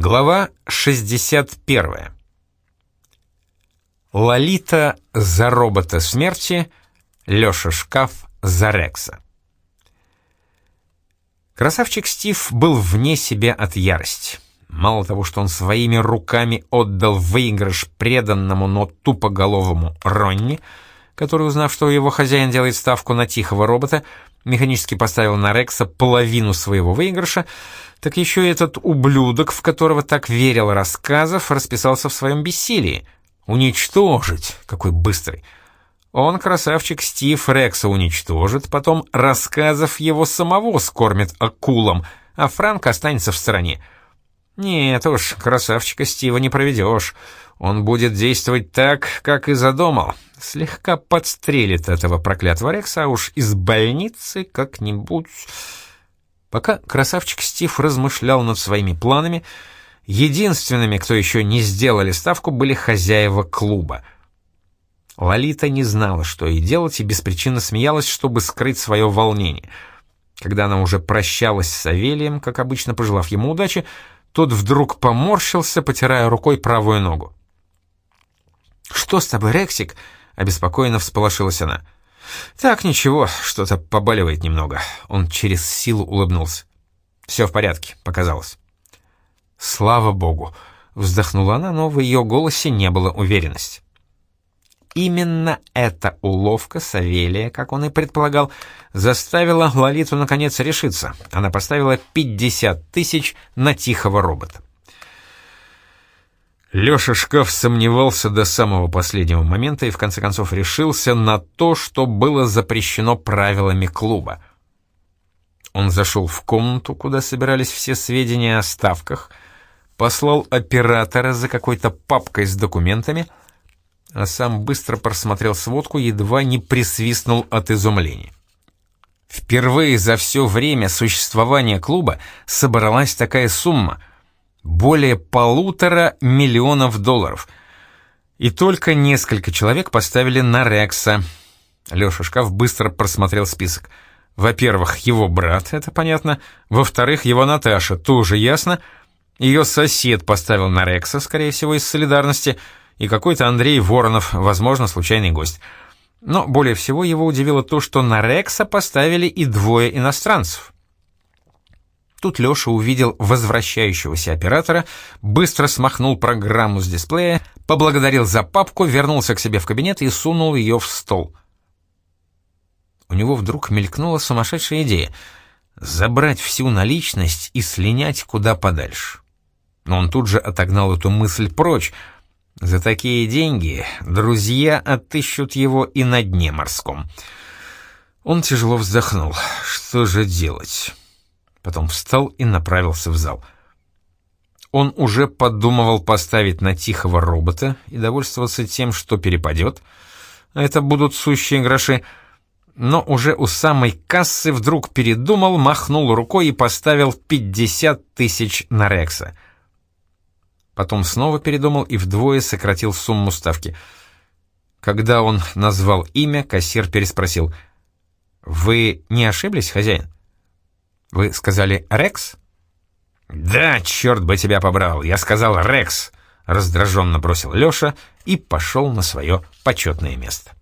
Глава 61. Лолита за робота смерти, Лёша Шкаф за Рекса. Красавчик Стив был вне себя от ярости. Мало того, что он своими руками отдал выигрыш преданному, но тупоголовому Ронни, который, узнав, что его хозяин делает ставку на тихого робота, механически поставил на Рекса половину своего выигрыша, так еще и этот ублюдок, в которого так верил рассказов, расписался в своем бессилии. Уничтожить! Какой быстрый! Он, красавчик Стив, Рекса уничтожит, потом рассказов его самого скормит акулам, а Франк останется в стороне. Нет уж, красавчика Стива не проведешь. Он будет действовать так, как и задумал. Слегка подстрелит этого проклятого Рекса, а уж из больницы как-нибудь... Пока красавчик Стив размышлял над своими планами, единственными, кто еще не сделали ставку, были хозяева клуба. Лолита не знала, что ей делать, и беспричинно смеялась, чтобы скрыть свое волнение. Когда она уже прощалась с Савелием, как обычно пожелав ему удачи, тот вдруг поморщился, потирая рукой правую ногу. «Что с тобой, Рексик?» — обеспокоенно всполошилась она. — «Так, ничего, что-то побаливает немного». Он через силу улыбнулся. «Все в порядке», — показалось. «Слава богу!» — вздохнула она, но в ее голосе не было уверенности. Именно эта уловка Савелия, как он и предполагал, заставила Лолиту наконец решиться. Она поставила 50 тысяч на тихого робота. Лёша Шкаф сомневался до самого последнего момента и в конце концов решился на то, что было запрещено правилами клуба. Он зашел в комнату, куда собирались все сведения о ставках, послал оператора за какой-то папкой с документами, а сам быстро просмотрел сводку, едва не присвистнул от изумления. Впервые за все время существования клуба собралась такая сумма — более полутора миллионов долларов. И только несколько человек поставили на Рекса. Леша Шкаф быстро просмотрел список. Во-первых, его брат, это понятно. Во-вторых, его Наташа, тоже ясно. Ее сосед поставил на Рекса, скорее всего, из солидарности. И какой-то Андрей Воронов, возможно, случайный гость. Но более всего его удивило то, что на Рекса поставили и двое иностранцев. Тут Леша увидел возвращающегося оператора, быстро смахнул программу с дисплея, поблагодарил за папку, вернулся к себе в кабинет и сунул ее в стол. У него вдруг мелькнула сумасшедшая идея — забрать всю наличность и слинять куда подальше. Но он тут же отогнал эту мысль прочь. За такие деньги друзья отыщут его и на дне морском. Он тяжело вздохнул. Что же делать? потом встал и направился в зал. Он уже подумывал поставить на тихого робота и довольствоваться тем, что перепадет, а это будут сущие гроши, но уже у самой кассы вдруг передумал, махнул рукой и поставил 50 тысяч на Рекса. Потом снова передумал и вдвое сократил сумму ставки. Когда он назвал имя, кассир переспросил. «Вы не ошиблись, хозяин?» Вы сказали «Рекс»?» «Да, черт бы тебя побрал, я сказал «Рекс», — раздраженно бросил Леша и пошел на свое почетное место.